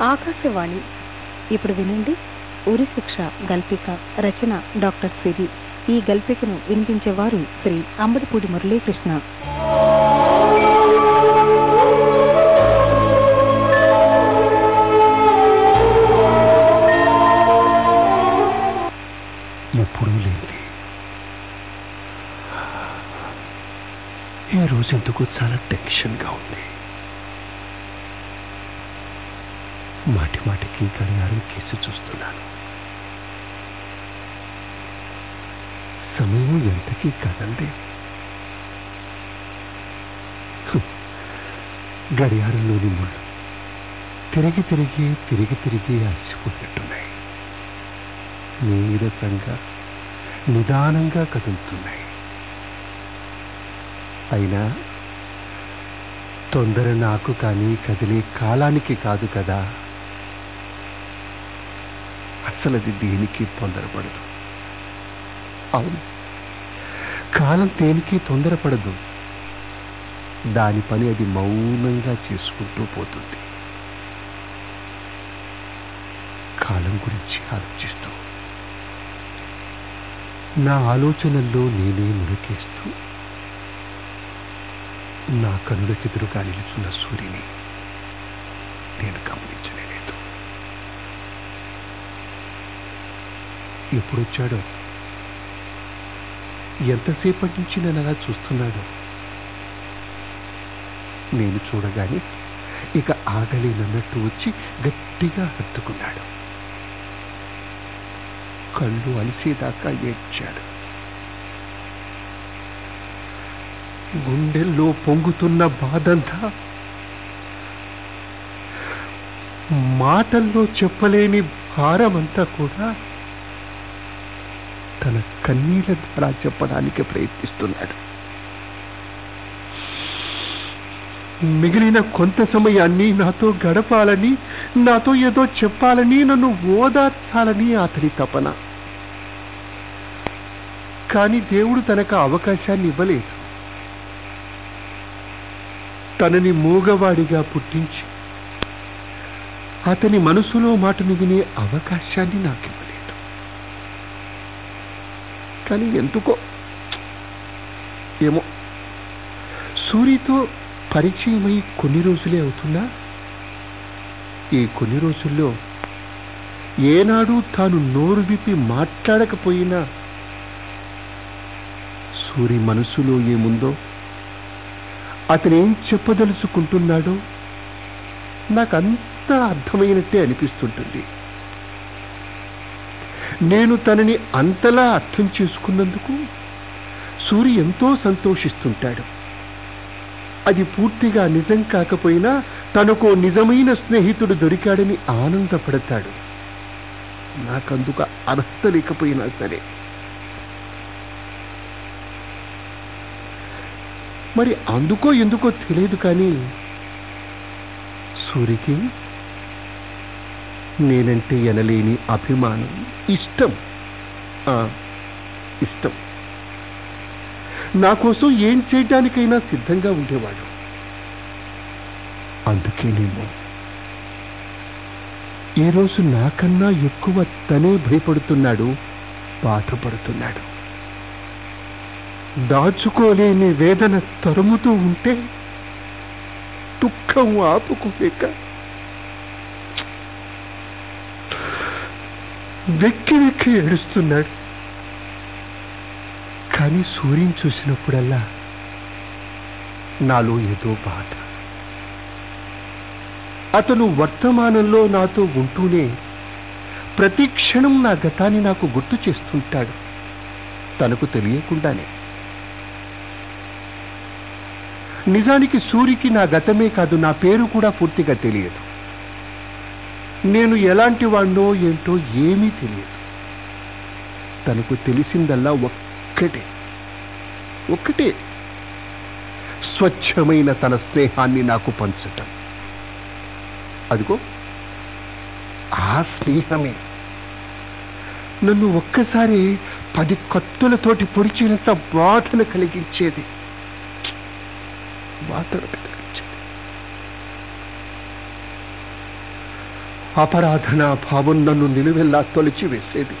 ఆకాశవాణి. ఇప్పుడు వినండి. ఉరి శిక్ష గల్పిక రచన డాక్టర్ సిరి. ఈ గల్పికను వినిపించేవారు శ్రీ అంబడిపూడి మురళీకృష్ణ. గడియారంలోని ముళ్ళు తిరిగి తిరిగి తిరిగి తిరిగి అలసిపోయినట్టున్నాయి నీరసంగా నిదానంగా కదులుతున్నాయి. అయినా తొందర నాకు కానీ కదిలే కాలానికి కాదు కదా. అసలది దేనికి తొందరపడదు? అవును కాలం దేనికి తొందరపడదు. దాని పని అది మౌనంగా చేసుకుంటూ పోతుంది. కాలం గురించి ఆలోచిస్తూ. నా ఆలోచనల్లో నేనే మురికేస్తూ. నా కనులకెదురుగా నిలుచున్న సూర్యుని నేను గమనించలేదు ఎప్పుడొచ్చాడో? ఎంతసేపటి నుంచి నన్ను అలా చూస్తున్నాడో? నేను చూడగానే ఇక ఆగలేనన్నట్టు వచ్చి గట్టిగా హత్తుకున్నాడు. కళ్ళు అలిసేదాకా ఏడ్చాడు. గుండెల్లో పొంగుతున్న బాధంతా మాటల్లో చెప్పలేని భారమంతా కూడా తన కన్నీల ద్వారా చెప్పడానికి ప్రయత్నిస్తున్నాడు. మిగిలిన కొంత సమయాన్ని నాతో గడపాలని నాతో ఏదో చెప్పాలని నన్ను ఓదార్చాలని అతని తపన. కానీ దేవుడు తనకు అవకాశాన్ని ఇవ్వలేదు. తనని మూగవాడిగా పుట్టించి అతని మనసులో మాటను వినే అవకాశాన్ని నాకు ఇవ్వలేదు. కానీ ఎందుకో ఏమో సూరితో పరిచయమై కొన్ని రోజులే అవుతున్నా ఈ కొన్ని రోజుల్లో ఏనాడు తాను నోరు విప్పి మాట్లాడకపోయినా సూరి మనసులో ఏముందో అతనేం చెప్పదలుచుకుంటున్నాడో నాకంతా అర్థమైనట్టే అనిపిస్తుంటుంది. నేను తనని అంతలా అర్థం చేసుకున్నందుకు సూరి ఎంతో సంతోషిస్తుంటాడు. అది పూర్తిగా నిజం కాకపోయినా తనకు నిజమైన స్నేహితుడు దొరికాడని ఆనందపడతాడు. నాకందుకు అర్హత లేకపోయినా సరే. మరి అందుకో ఎందుకో తెలియదు కానీ సూరికి నేనంటే ఎనలేని అభిమానం ఇష్టం. ఆ, ఇష్టం. నా కోసం ఏం చేయడానికైనా సిద్ధంగా ఉండేవాడు. అందుకేనేమో ఈరోజు నాకన్నా ఎక్కువ తనే భయపడుతున్నాడు బాధపడుతున్నాడు. దాచుకోలేని వేదన తరుముతూ ఉంటే దుఃఖం ఆపుకోలేక వెక్కి వెక్కి ఏడుస్తున్నాడు. కానీ సూర్యుని చూసినప్పుడల్లా నాలో ఏదో బాధ. అతను వర్తమానంలో నాతో ఉంటూనే ప్రతి క్షణం నా గతాన్ని నాకు గుర్తు చేస్తుంటాడు. తనకు తెలియకుండానే. నిజానికి సూరికి నా గతమే కాదు నా పేరు కూడా పూర్తిగా తెలియదు. నేను ఎలాంటి వాడినో ఏంటో ఏమీ తెలియదు. తనకు తెలిసిందల్లా ఒక్కటే. ఒక్కటే. స్వచ్ఛమైన తన స్నేహాన్ని నాకు పంచటం. అదిగో ఆ స్నేహమే. నన్ను ఒక్కసారి పది కత్తులతోటి పొడిచినంత బాధను కలిగించేది. బాధను కలిగించేది. అపరాధన భావం నన్ను నిలువెల్లా తొలిచి వేసేది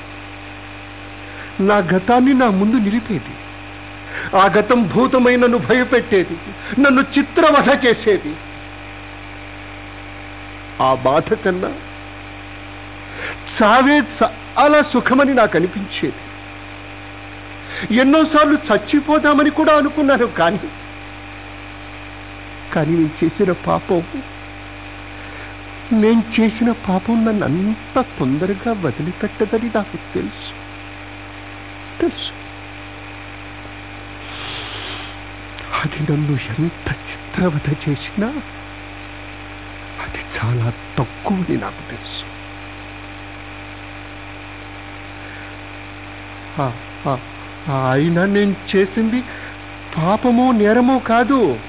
నా గతాన్ని నా ముందు నిలిపేది. ఆ గతం భూతమై నన్ను భయపెట్టేది. నన్ను చిత్రవధ చేసేది. ఆ బాధ కన్నా చావే చాలా సుఖమని నాకు అనిపించేది. ఎన్నోసార్లు చచ్చిపోదామని కూడా అనుకున్నాను కానీ కానీ నేను చేసిన పాపం నేను చేసిన పాపం నన్ను అంత తొందరగా వదిలిపెట్టదని నాకు తెలుసు తెలుసు. అది నన్ను ఎంత చిత్రవధ చేసినా అది చాలా తక్కువని నాకు తెలుసు. ఆ, ఆ, అయినా నేను చేసింది పాపమో నేరమో కాదు.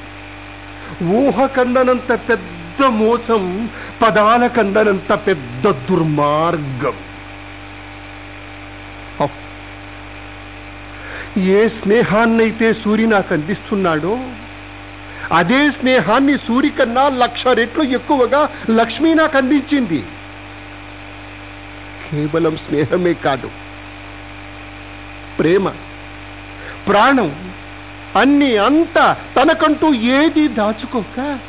ఊహ కందనంత పెద్ద మోసం పదాల కందనంత పెద్ద దుర్మార్గం. ఏ స్నేహాన్నైతే సూర్య నాకు అందిస్తున్నాడో అదే స్నేహాన్ని సూర్య కన్నా లక్ష రెట్లు ఎక్కువగా లక్ష్మి నాకు అందించింది. కేవలం స్నేహమే కాదు ప్రేమ ప్రాణం అన్ని అంతా తనకంటూ ఏది దాచుకోక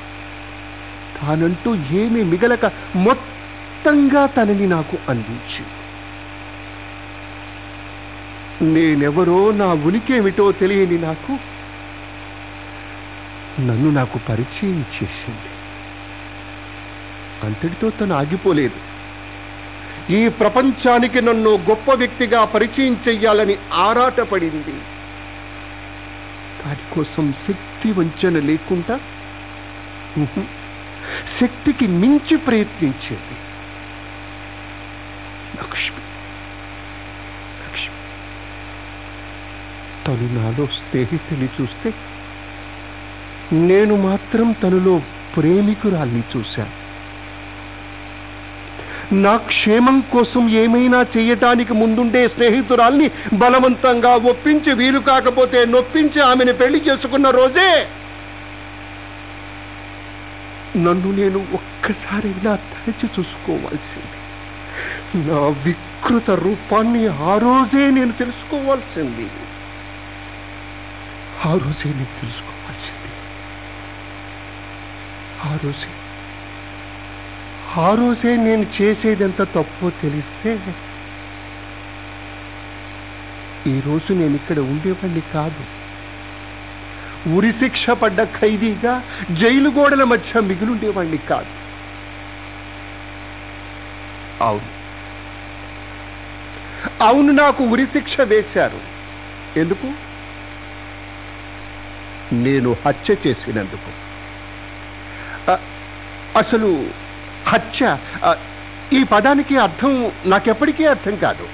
తానంటూ ఏమీ మిగలక మొత్తంగా తనని నాకు అందించింది. నేనెవరో నా ఉనికేమిటో తెలియని నాకు నన్ను నాకు పరిచయం చేసింది. అంతటితో తను ఆగిపోలేదు. ఈ ప్రపంచానికి నన్ను గొప్ప వ్యక్తిగా పరిచయం చెయ్యాలని ఆరాటపడింది. దానికోసం శక్తి వంచన లేకుండా శక్తికి మించి ప్రయత్నించేది లక్ష్మి. తను నాలో స్నేహితుని చూస్తే నేను మాత్రం తనలో ప్రేమికురాల్ని చూశాను. నా క్షేమం కోసం ఏమైనా చేయటానికి ముందుండే స్నేహితురాల్ని బలవంతంగా ఒప్పించి వీలు కాకపోతే నొప్పించి ఆమెను పెళ్ళి చేసుకున్న రోజే నన్ను నేను ఒక్కసారైనా తలచి చూసుకోవాల్సింది. నా వికృత రూపాన్ని ఆ రోజే నేను తెలుసుకోవాల్సింది. ఆ రోజే నేను తెలుసుకోవాల్సింది. ఆ రోజే. ఆ రోజే నేను చేసేదెంత తప్పో తెలిస్తే ఈరోజు నేను ఇక్కడ ఉండేవాడిని కాదు. ఉరి శిక్ష పడ్డ ఖైదీగా జైలు గోడల మధ్య మిగిలుండేవాడిని కాదు. అవును. అవును నాకు ఉరి శిక్ష వేశారు. ఎందుకు? నేను హత్య చేసినందుకు. అసలు హత్య ఈ పదానికి అర్థం నాకెప్పటికీ అర్థం కాదు.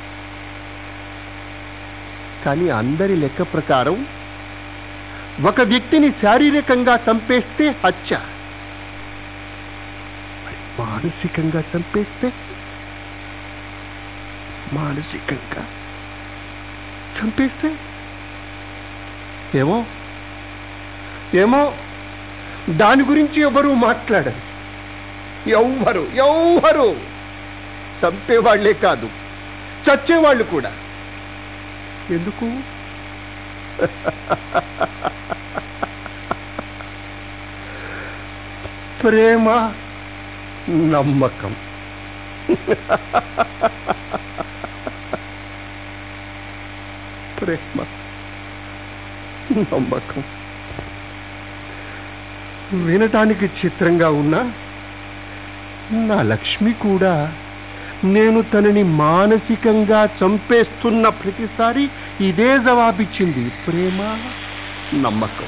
కానీ అందరి లెక్క ప్రకారం ఒక వ్యక్తిని శారీరకంగా చంపేస్తే హత్య. మానసికంగా చంపేస్తే? మానసికంగా చంపేస్తే? ఏమో. ఏమో దాని గురించి ఎవరు మాట్లాడరు. ఎవ్వరు ఎవ్వరు. చంపేవాళ్ళే కాదు చచ్చేవాళ్ళు కూడా. ఎందుకు? ప్రేమ నమ్మకం. ప్రేమ నమ్మకం. వినటానికి చిత్రంగా ఉన్నా నా లక్ష్మి కూడా నేను తనని మానసికంగా చంపేస్తున్న ప్రతిసారి ఇదే జవాబిచ్చింది. ప్రేమ నమ్మకం.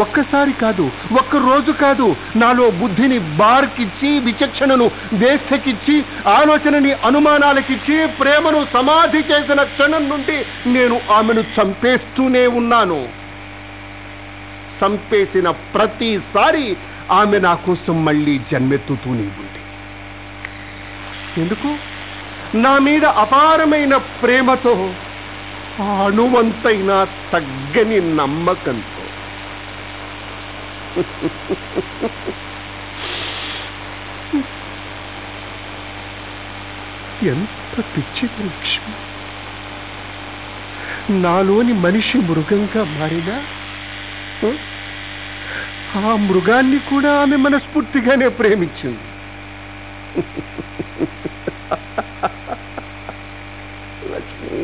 ఒక్కసారి కాదు ఒక్క రోజు కాదు నాలో బుద్ధిని బార్కిచ్చి విచక్షణను వేస్తకిచ్చి ఆలోచనని అనుమానాలకిచ్చి ప్రేమను సమాధి చేసిన క్షణం నుండి నేను ఆమెను చంపేస్తూనే ఉన్నాను. చంపేసిన ప్రతిసారి ఆమె నా కోసం మళ్ళీ జన్మెత్తుతూనే ఉంది ఎందుకు? నా మీద అపారమైన ప్రేమతో అణువంతైనా తగ్గని నమ్మకంతో. ఎంత పిచ్చిది లక్ష్మి నాలోని మనిషి మృగంగా మారినా ఆ? మృగాన్ని కూడా ఆమె మనస్ఫూర్తిగానే ప్రేమించింది లక్ష్మి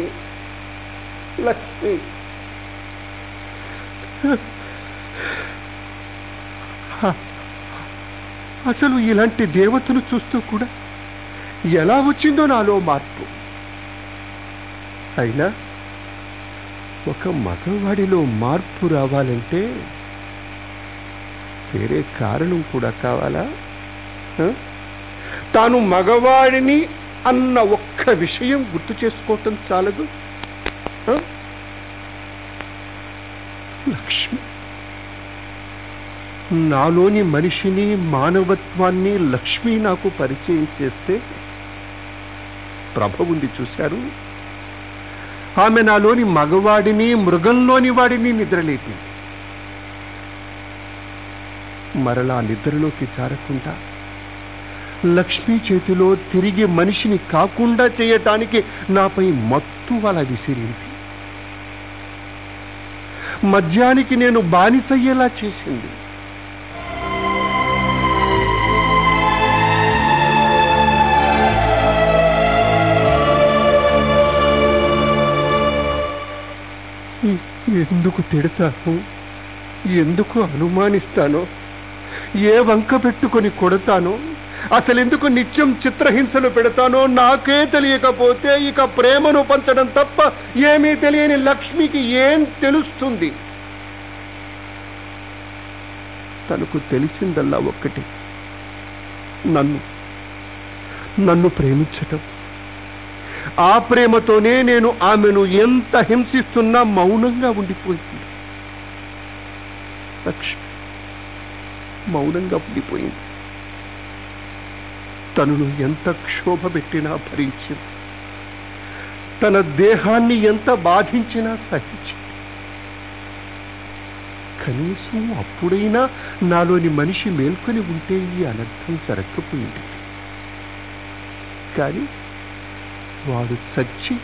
లక్ష్మి అసలు ఇలాంటి దేవతను చూస్తూ కూడా ఎలా వచ్చిందో నాలో మార్పు అయినా ఒక మగవాడిలో మార్పు రావాలంటే వేరే కారణం కూడా కావాలా? తాను మగవాడిని అన్న ఒక్క విషయం గుర్తు చేసుకోవటం చాలదు. లక్ష్మి నాలోని మనిషిని మానవత్వాన్ని లక్ష్మి నాకు పరిచయం చేస్తే ప్రభ ఉంది చూశారు. ఆమె నాలోని మగవాడిని మృగంలోని వాడిని నిద్రలేపింది మరలా నిద్రలోకి జారకుండా లక్ష్మీ చేతిలో తిరిగి మనిషిని కాకుండా చేయటానికి నాపై మత్తు వల విసిరింది. మద్యానికి నేను బానిసయ్యేలా చేసింది. తిడతాను ఎందుకు అనుమానిస్తానో? ఏ వంక పెట్టుకొని కొడతానో? అసలెందుకు నిత్యం చిత్రహింసలు పెడతానో నాకే తెలియకపోతే ఇక ప్రేమను పంచడం తప్ప ఏమీ తెలియని లక్ష్మికి ఏం తెలుస్తుంది? తనకు తెలిసిందల్లా ఒక్కటి. నన్ను. నన్ను ప్రేమించటం. ఆ ప్రేమతోనే నేను ఆమెను ఎంత హింసిస్తున్నా మౌనంగా ఉండిపోయింది. లక్ష్మి మౌనంగా ఉండిపోయింది. తనను ఎంత క్షోభ పెట్టినా భరించింది. తన దేహాన్ని ఎంత బాధించినా సహించింది. కనీసం అప్పుడైనా నాలోని మనిషి మేల్కొని ఉంటే ఈ అనర్థం జరగకపోయింది. కానీ వాడు చచ్చి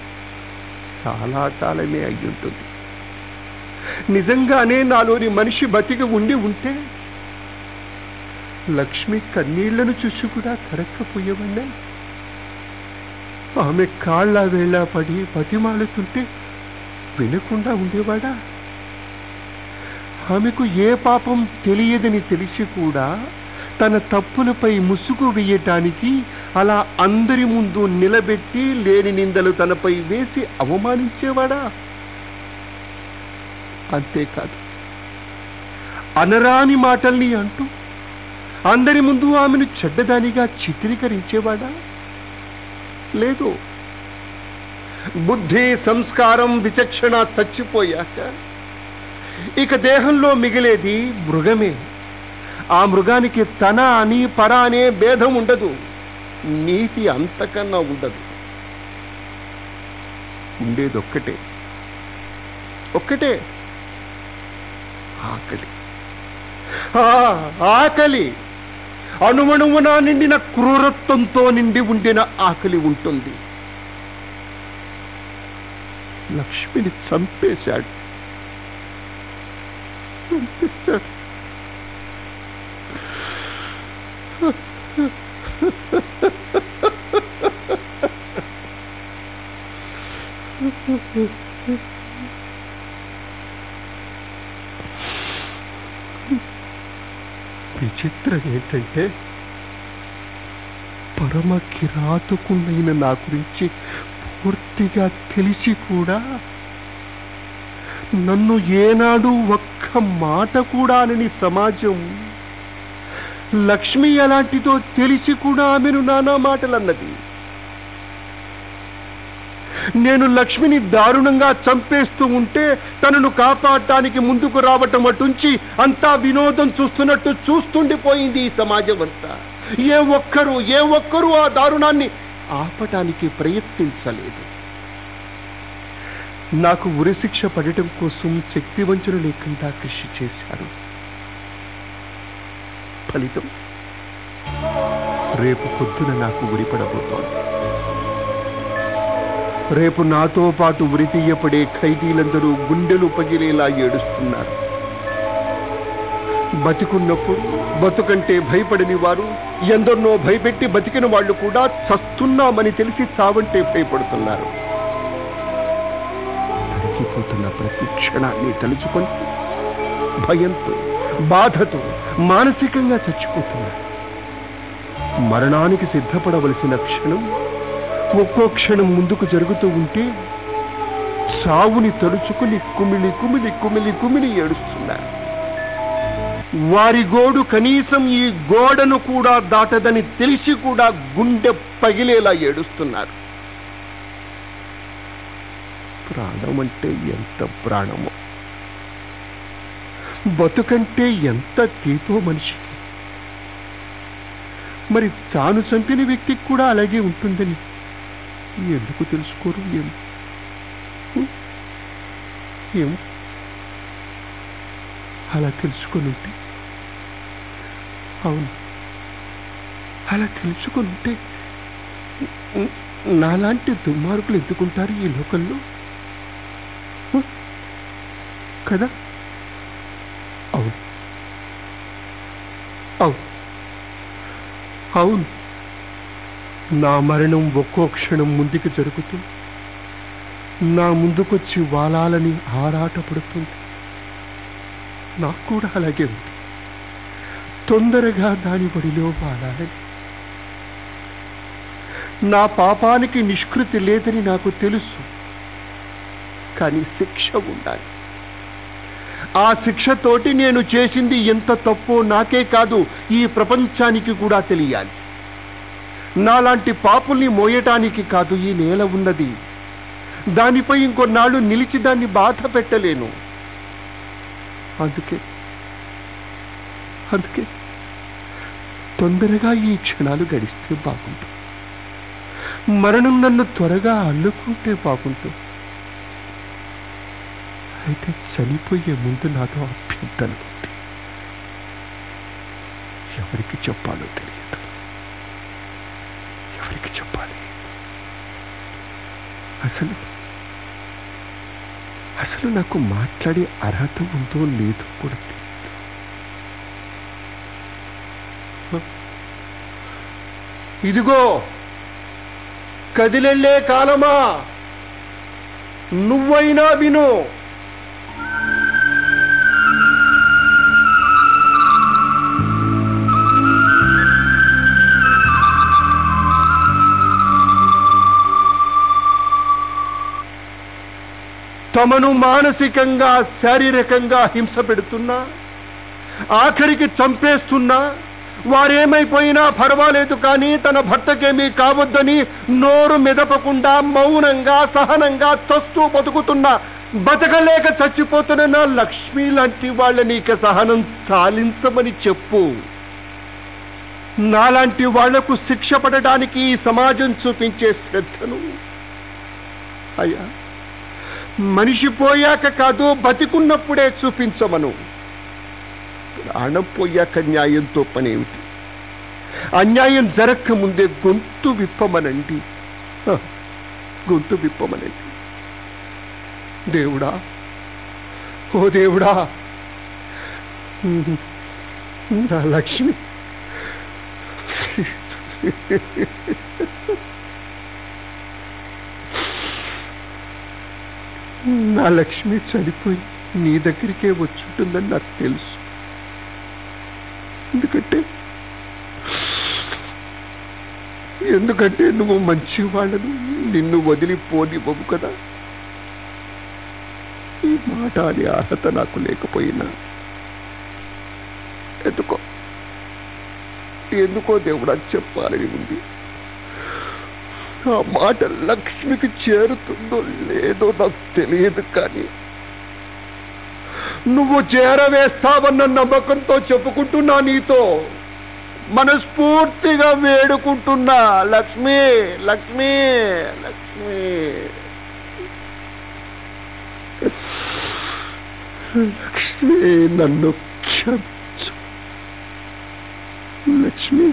చాలా కాలమే అయ్యుంటుంది. నిజంగానే నాలోని మనిషి బతికి ఉండి ఉంటే లక్ష్మి కన్నీళ్ళను చూసి కూడా కరక్కపోయేవన్నా ఆమె కాళ్ళ వేళ పడి బతిమాలుతుంటే వినకుండా ఉండేవాడా? ఆమెకు ఏ పాపం తెలియదని తెలిసి కూడా తన తప్పులపై ముసుగు వేయటానికి అలా అందరి ముందు నిలబెట్టి లేని నిందలు తనపై వేసి అవమానించేవాడా? అంతేకాదు అనరాని మాటల్ని అంటూ అందరి ముందు ఆమెను చెడ్డదానిగా చిత్రీకరించేవాడా? లేదు. బుద్ధి సంస్కారం విచక్షణ చచ్చిపోయాక ఇక దేహంలో మిగిలేది మృగమే. ఆ మృగానికి తన అని పర అనే భేదం ఉండదు. నీతి అంతకన్నా ఉండదు. ఉండేది ఒక్కటే ఒక్కటే. ఆకలి. ఆ ఆకలి. అణువణువున నిండిన క్రూరత్వంతో నిండి ఉండిన ఆకలి ఉంటుంది. లక్ష్మిని చంపేశాడు. చంపేశాడు. విచిత్రం ఏంటంటే పరమ కిరాతకునైన నా గురించి పూర్తిగా తెలిసి కూడా నన్ను ఏనాడు ఒక్క మాట కూడా అనని సమాజం లక్ష్మి ఎలాంటిదో తెలిసి కూడా ఆమెను నానా మాటలన్నది. నేను లక్ష్మిని దారుణంగా చంపేస్తూ ఉంటే తనను కాపాడటానికి ముందుకు రావటం అటుంచి అంతా వినోదం చూస్తున్నట్టు చూస్తుండిపోయింది ఈ సమాజం అంతా ఏ ఒక్కరూ ఏ ఒక్కరూ ఆ దారుణాన్ని ఆపటానికి ప్రయత్నించలేదు. నాకు ఉరిశిక్ష పడటం కోసం శక్తివంచన లేకుండా కృషి చేశారు. ఫలితం? రేపు పొద్దున నాకు ఉరిపడబోతోంది రేపు నాతో పాటు ఉరితీయపడే ఖైదీలందరూ గుండెలు పగిలేలా ఏడుస్తున్నారు. బతికున్నప్పుడు బతుకంటే భయపడని వారు ఎందరినో భయపెట్టి బతికిన వాళ్ళు కూడా చస్తున్నామని తెలిసి చావంటే భయపడుతున్నారు. తరిగిపోతున్న ప్రతి క్షణాన్ని తలుచుకొని భయంతో బాధతో మానసికంగా చచ్చిపోతున్నారు. మరణానికి సిద్ధపడవలసిన క్షణం ఒక్కో క్షణం ముందుకు జరుగుతూ ఉంటే సావుని తలుచుకుని కుమిలి కుమిలి కుమిలి కుమిలి ఏడుస్తున్నారు. వారి గోడు కనీసం ఈ గోడను కూడా దాటదని తెలిసి కూడా గుండె పగిలేలా ఏడుస్తున్నారు. ప్రాణం అంటే ఎంత ప్రాణమో? బతుకంటే ఎంత తీపో మనిషికి మరి తాను చంపిన వ్యక్తికి కూడా అలాగే ఉంటుందని ఎందుకు తెలుసుకోరు ఏం ఏం అలా తెలుసుకొని ఉంటే అవును అలా తెలుసుకొని ఉంటే నాలాంటి దుర్మార్గులు ఎందుకుంటారు ఈ లోకంలో? కదా? అవును. అవును. అవును. నా మరణం ఒక్కో క్షణం ముందుకు జరుగుతూ నా ముందుకొచ్చి వాలాలని ఆరాటపడుతుంది. నాకు కూడా అలాగే ఉంది. తొందరగా దాని బడిలో వాలాలని. నా పాపానికి నిష్కృతి లేదని నాకు తెలుసు. కానీ శిక్ష ఉండాలి. ఆ శిక్షతోటి నేను చేసింది ఎంత తప్పో నాకే కాదు ఈ ప్రపంచానికి కూడా తెలియాలి. నాలాంటి పాపుల్ని మోయటానికి కాదు ఈ నేల ఉన్నది. దానిపై ఇంకొన్నాళ్ళు నిలిచి దాన్ని బాధ పెట్టలేను. అందుకే అందుకే తొందరగా ఈ క్షణాలు గడిస్తే బాగుంటుంది మరణం నన్ను త్వరగా అల్లుకుంటే బాగుంటుంది అయితే చనిపోయే ముందు నాతో అభ్యర్థన ఎవరికి చెప్పాలో తెలియదు ఎవరికి చెప్పాలి అసలు? అసలు నాకు మాట్లాడే అర్హత ఉందో లేదో కూడా తెలియదు ఇదిగో కదిలెళ్ళే కాలమా? నువ్వైనా విను. తమను మానసికంగా శారీరకంగా హింస పెడుతున్నా ఆఖరికి చంపేస్తున్నా వారేమైపోయినా పర్వాలేదు కానీ తన భర్తకేమీ కావద్దని నోరు మెదపకుండా మౌనంగా సహనంగా తస్తూ బతుకుతున్న. బతకలేక చచ్చిపోతున్న నా లక్ష్మి లాంటి వాళ్ళని ఇక సహనం చాలించమని చెప్పు. నాలాంటి వాళ్ళకు శిక్ష పడడానికి ఈ సమాజం చూపించే శ్రద్ధను. అయ్యా. మనిషి పోయాక కాదు బతికున్నప్పుడే చూపించమను. ప్రాణం పోయాక న్యాయంతో పనేమిటి? అన్యాయం జరక్క ముందే గొంతు విప్పమనండి. గొంతు విప్పమనండి. దేవుడా ఓ దేవుడా నా లక్ష్మి. నా లక్ష్మి చనిపోయి నీ దగ్గరికే వచ్చుంటుందని నాకు తెలుసు. ఎందుకంటే ఎందుకంటే నువ్వు మంచి వాళ్ళను నిన్ను వదిలిపోనివ్వవు కదా. ఈ మాట అనే అర్హత నాకు లేకపోయినా ఎందుకో ఎందుకో దేవుడా చెప్పాలని ఉంది. ఆ మాట లక్ష్మికి చేరుతుందో లేదో నాకు తెలియదు కానీ నువ్వు చేరవేస్తావన్న నమ్మకంతో చెప్పుకుంటున్నా నీతో. మనస్ఫూర్తిగా వేడుకుంటున్నా. లక్ష్మి లక్ష్మి లక్ష్మి. లక్ష్మి నన్ను క్షమించు. లక్ష్మి.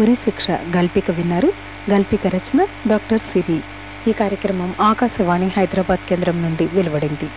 ఉరిశిక్ష గల్పిక విన్నారు. గల్పిక రచన డాక్టర్ సిరి ఈ కార్యక్రమం ఆకాశవాణి హైదరాబాద్ కేంద్రం నుండి వెలువడింది.